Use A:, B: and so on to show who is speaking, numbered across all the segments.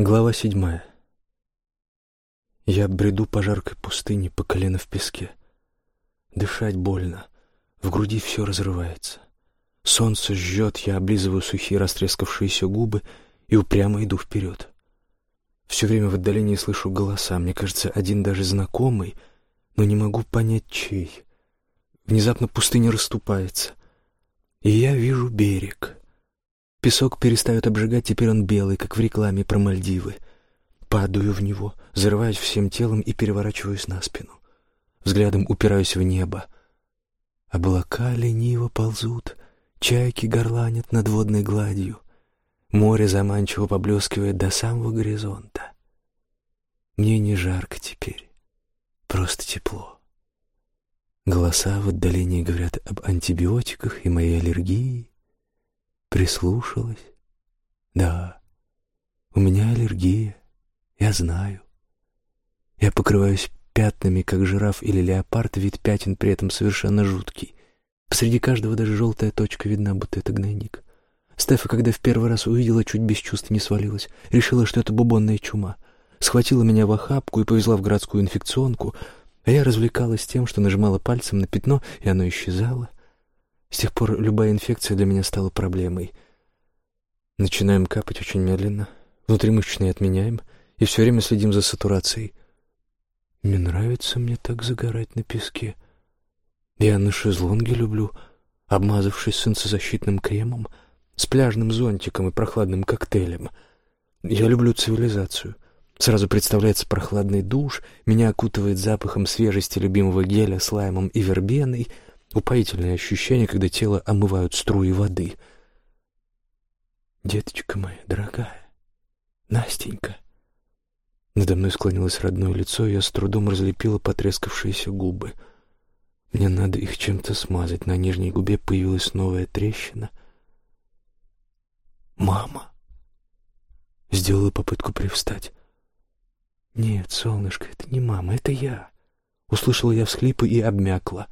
A: Глава седьмая. Я бреду по жаркой пустыне, по колено в песке. Дышать больно, в груди все разрывается. Солнце жжет, я облизываю сухие растрескавшиеся губы и упрямо иду вперед. Все время в отдалении слышу голоса, мне кажется, один даже знакомый, но не могу понять, чей. Внезапно пустыня расступается, и я вижу берег — Песок перестает обжигать, теперь он белый, как в рекламе про Мальдивы. Падаю в него, зарываюсь всем телом и переворачиваюсь на спину. Взглядом упираюсь в небо. Облака лениво ползут, чайки горланят над водной гладью. Море заманчиво поблескивает до самого горизонта. Мне не жарко теперь, просто тепло. Голоса в отдалении говорят об антибиотиках и моей аллергии. Прислушалась. Да, у меня аллергия, я знаю. Я покрываюсь пятнами, как жираф или леопард, вид пятен при этом совершенно жуткий. Посреди каждого даже желтая точка видна, будто это гнойник. Стефа, когда в первый раз увидела, чуть без чувств не свалилась. Решила, что это бубонная чума. Схватила меня в охапку и повезла в городскую инфекционку, а я развлекалась тем, что нажимала пальцем на пятно, и оно исчезало. С тех пор любая инфекция для меня стала проблемой. Начинаем капать очень медленно, внутримышечные отменяем и все время следим за сатурацией. Не нравится мне так загорать на песке. Я на шезлонге люблю, обмазавшись солнцезащитным кремом, с пляжным зонтиком и прохладным коктейлем. Я люблю цивилизацию. Сразу представляется прохладный душ, меня окутывает запахом свежести любимого геля с лаймом и вербеной — Упоительное ощущение, когда тело омывают струи воды. «Деточка моя дорогая, Настенька!» Надо мной склонилось родное лицо, и я с трудом разлепила потрескавшиеся губы. Мне надо их чем-то смазать. На нижней губе появилась новая трещина. «Мама!» Сделала попытку привстать. «Нет, солнышко, это не мама, это я!» Услышала я всхлипы и обмякла.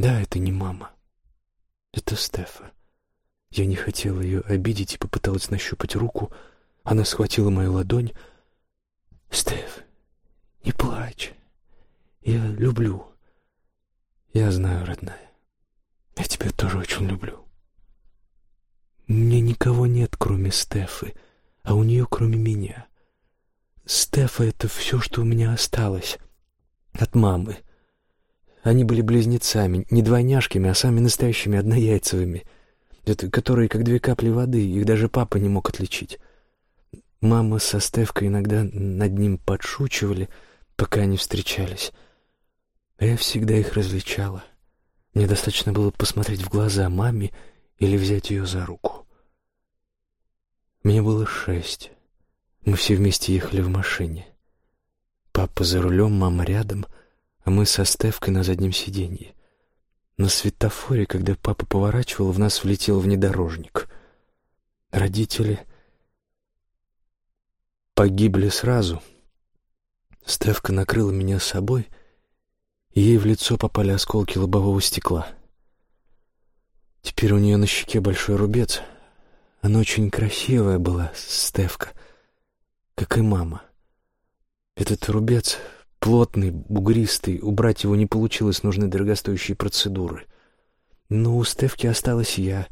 A: Да, это не мама. Это Стефа. Я не хотела ее обидеть и попыталась нащупать руку. Она схватила мою ладонь. «Стеф, не плачь. Я люблю. Я знаю, родная. Я тебя тоже очень люблю. Мне никого нет, кроме Стефы, а у нее кроме меня. Стефа — это все, что у меня осталось от мамы. Они были близнецами, не двойняшками, а самыми настоящими однояйцевыми, это, которые как две капли воды, их даже папа не мог отличить. Мама со Стевкой иногда над ним подшучивали, пока они встречались. Я всегда их различала. Мне достаточно было посмотреть в глаза маме или взять ее за руку. Мне было шесть. Мы все вместе ехали в машине. Папа за рулем, мама рядом — а мы со Стевкой на заднем сиденье. На светофоре, когда папа поворачивал, в нас влетел внедорожник. Родители погибли сразу. Стевка накрыла меня собой, и ей в лицо попали осколки лобового стекла. Теперь у нее на щеке большой рубец. Она очень красивая была, Стевка, как и мама. Этот рубец Плотный, бугристый, убрать его не получилось, нужны дорогостоящие процедуры. Но у Стевки осталась я,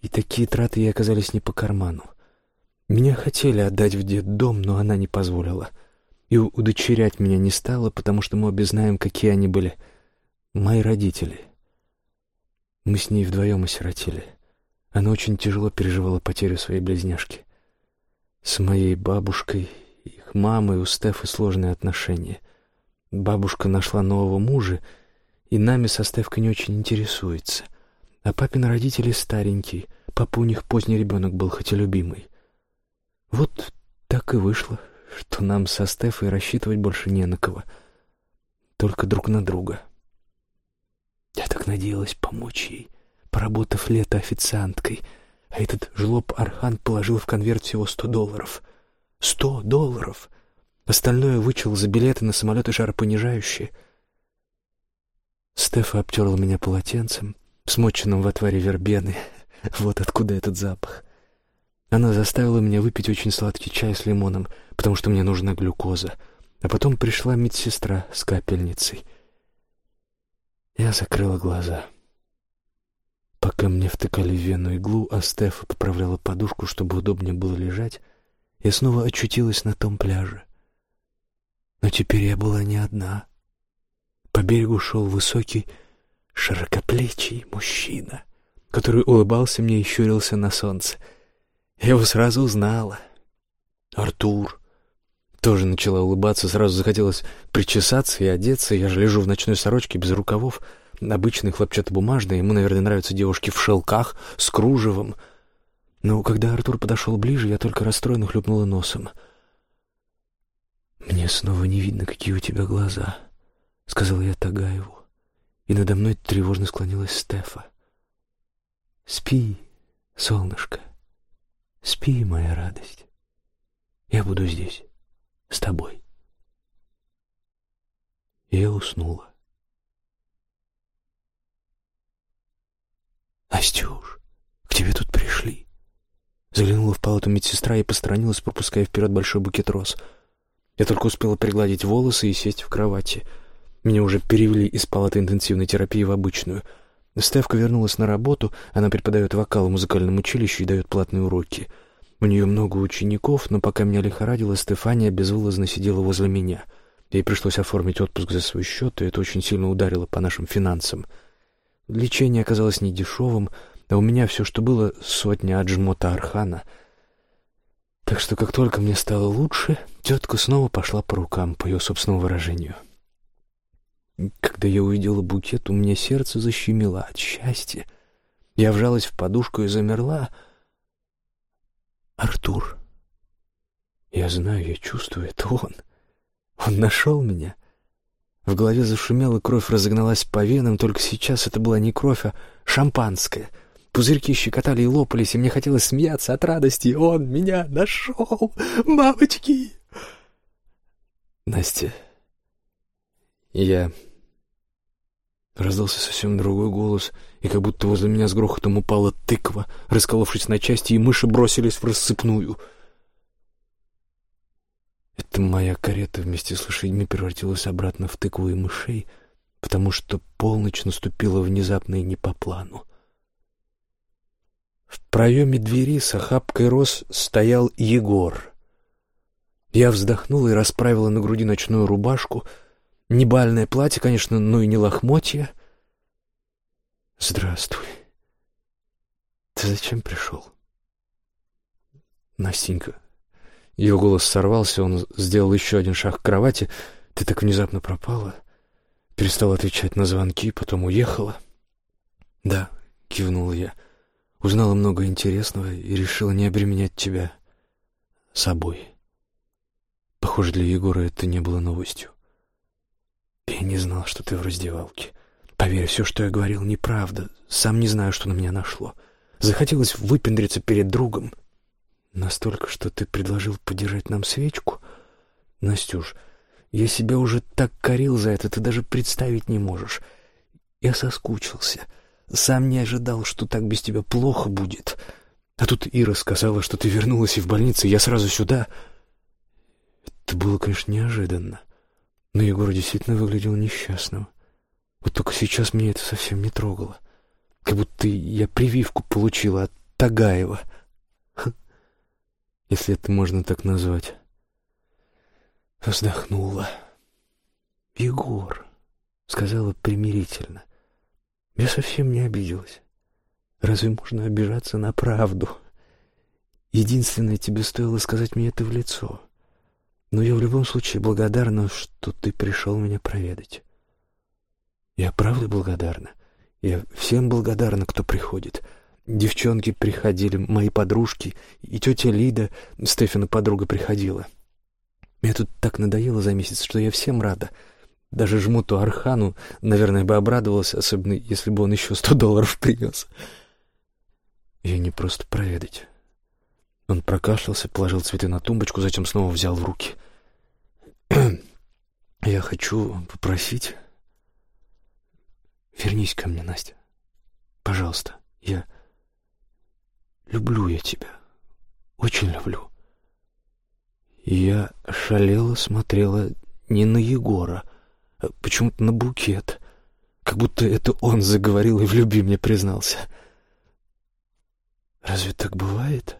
A: и такие траты ей оказались не по карману. Меня хотели отдать в детдом, но она не позволила. И удочерять меня не стала, потому что мы обе знаем, какие они были. Мои родители. Мы с ней вдвоем осиротели. Она очень тяжело переживала потерю своей близняшки. С моей бабушкой, их мамой у Стефы сложные отношения — Бабушка нашла нового мужа, и нами со Стевкой не очень интересуется. А папин родители старенькие, папа у них поздний ребенок был, хотя любимый. Вот так и вышло, что нам со Стефой рассчитывать больше не на кого, только друг на друга. Я так надеялась помочь ей, поработав лето официанткой, а этот жлоб Архан положил в конверт всего сто долларов. Сто долларов! Остальное вычел за билеты на самолеты жаропонижающие. Стефа обтерла меня полотенцем, смоченным в отваре вербены. Вот откуда этот запах. Она заставила меня выпить очень сладкий чай с лимоном, потому что мне нужна глюкоза. А потом пришла медсестра с капельницей. Я закрыла глаза. Пока мне втыкали в вену иглу, а Стефа поправляла подушку, чтобы удобнее было лежать, я снова очутилась на том пляже. Но теперь я была не одна. По берегу шел высокий, широкоплечий мужчина, который улыбался мне и щурился на солнце — я его сразу узнала. Артур. Тоже начала улыбаться, сразу захотелось причесаться и одеться. Я же лежу в ночной сорочке без рукавов, обычной хлопчатобумажной. Ему, наверное, нравятся девушки в шелках, с кружевом. Но когда Артур подошел ближе, я только расстроенно хлюпнула носом. «Мне снова не видно, какие у тебя глаза», — сказала я Тагаеву. И надо мной тревожно склонилась Стефа. «Спи, солнышко». Спи, моя радость. Я буду здесь, с тобой. я уснула. «Настюш, к тебе тут пришли». Заглянула в палату медсестра и посторонилась, пропуская вперед большой букет роз. Я только успела пригладить волосы и сесть в кровати. Меня уже перевели из палаты интенсивной терапии в обычную — Стевка вернулась на работу, она преподает вокал в музыкальном училище и дает платные уроки. У нее много учеников, но пока меня лихорадило, Стефания безвылазно сидела возле меня. Ей пришлось оформить отпуск за свой счет, и это очень сильно ударило по нашим финансам. Лечение оказалось недешевым, а у меня все, что было, сотня аджмота Архана. Так что как только мне стало лучше, тетка снова пошла по рукам, по ее собственному выражению — когда я увидела букет, у меня сердце защемило от счастья. Я вжалась в подушку и замерла. Артур. Я знаю, я чувствую, это он. Он нашел меня. В голове зашумела, кровь разогналась по венам, только сейчас это была не кровь, а шампанское. Пузырьки щекотали и лопались, и мне хотелось смеяться от радости. Он меня нашел! Мамочки! Настя, я... Раздался совсем другой голос, и как будто возле меня с грохотом упала тыква, расколовшись на части, и мыши бросились в рассыпную. Это моя карета вместе с лошадьми превратилась обратно в тыкву и мышей, потому что полночь наступила внезапно и не по плану. В проеме двери с охапкой роз стоял Егор. Я вздохнула и расправила на груди ночную рубашку — не бальное платье, конечно, но и не лохмотья. Здравствуй. Ты зачем пришел? Настенька. Ее голос сорвался, он сделал еще один шаг к кровати. Ты так внезапно пропала. Перестал отвечать на звонки, потом уехала. Да, кивнул я. Узнала много интересного и решила не обременять тебя собой. Похоже, для Егора это не было новостью. Я не знал, что ты в раздевалке. Поверь, все, что я говорил, неправда. Сам не знаю, что на меня нашло. Захотелось выпендриться перед другом. Настолько, что ты предложил подержать нам свечку? Настюш, я себя уже так корил за это, ты даже представить не можешь. Я соскучился. Сам не ожидал, что так без тебя плохо будет. А тут Ира сказала, что ты вернулась и в больнице, я сразу сюда. Это было, конечно, неожиданно. — но Егор действительно выглядел несчастным. Вот только сейчас меня это совсем не трогало. Как будто я прививку получила от Тагаева. Если это можно так назвать. Вздохнула. «Егор», — сказала примирительно. Я совсем не обиделась. Разве можно обижаться на правду? Единственное, тебе стоило сказать мне это в лицо. Но я в любом случае благодарна, что ты пришел меня проведать. Я правда благодарна. Я всем благодарна, кто приходит. Девчонки приходили, мои подружки, и тетя Лида, Стефана подруга, приходила. Мне тут так надоело за месяц, что я всем рада. Даже жмуту Архану, наверное, бы обрадовался, особенно если бы он еще сто долларов принес. Я не просто проведать. Он прокашлялся, положил цветы на тумбочку, затем снова взял в руки. «Я хочу попросить... Вернись ко мне, Настя. Пожалуйста, я... Люблю я тебя. Очень люблю. Я шалела смотрела не на Егора, почему-то на букет. Как будто это он заговорил и в любви мне признался. Разве так бывает?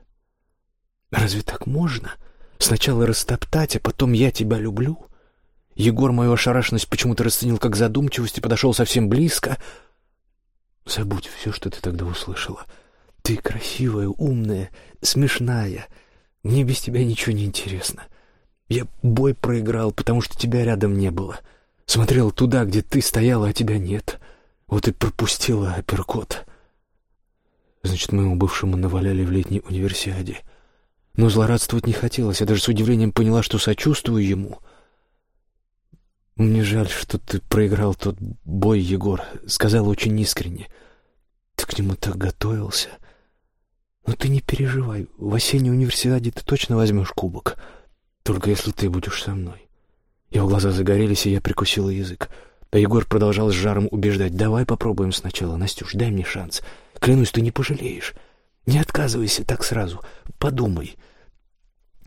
A: Разве так можно? Сначала растоптать, а потом я тебя люблю? Егор мою ошарашенность почему-то расценил как задумчивость и подошел совсем близко. Забудь все, что ты тогда услышала. Ты красивая, умная, смешная. Мне без тебя ничего не интересно. Я бой проиграл, потому что тебя рядом не было. Смотрел туда, где ты стояла, а тебя нет. Вот и пропустила апперкот. Значит, моему бывшему наваляли в летней универсиаде. Но злорадствовать не хотелось. Я даже с удивлением поняла, что сочувствую ему. «Мне жаль, что ты проиграл тот бой, Егор», — сказала очень искренне. «Ты к нему так готовился. Но ты не переживай. В осенней универсиаде ты точно возьмешь кубок. Только если ты будешь со мной». Его глаза загорелись, и я прикусила язык. А Егор продолжал с жаром убеждать. «Давай попробуем сначала, Настюш, дай мне шанс. Клянусь, ты не пожалеешь. Не отказывайся так сразу. Подумай.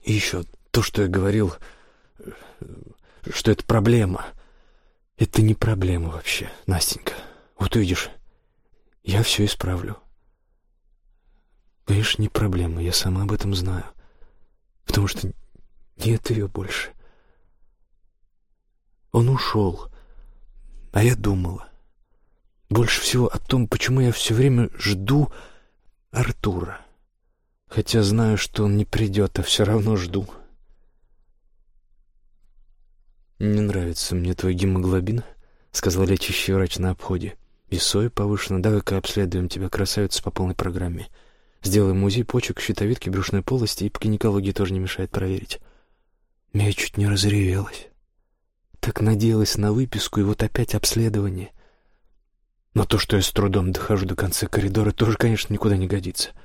A: И еще то, что я говорил, что это проблема. Это не проблема вообще, Настенька. Вот увидишь, я все исправлю. Конечно, не проблема, я сама об этом знаю. Потому что нет ее больше. Он ушел, а я думала. Больше всего о том, почему я все время жду Артура. Хотя знаю, что он не придет, а все равно жду. «Не нравится мне твой гемоглобин», — сказал лечащий врач на обходе. «Весой повышено. Давай-ка обследуем тебя, красавица, по полной программе. Сделаем УЗИ почек, щитовидки, брюшной полости, и по гинекологии тоже не мешает проверить». Я чуть не разревелась. Так надеялась на выписку, и вот опять обследование. Но то, что я с трудом дохожу до конца коридора, тоже, конечно, никуда не годится. —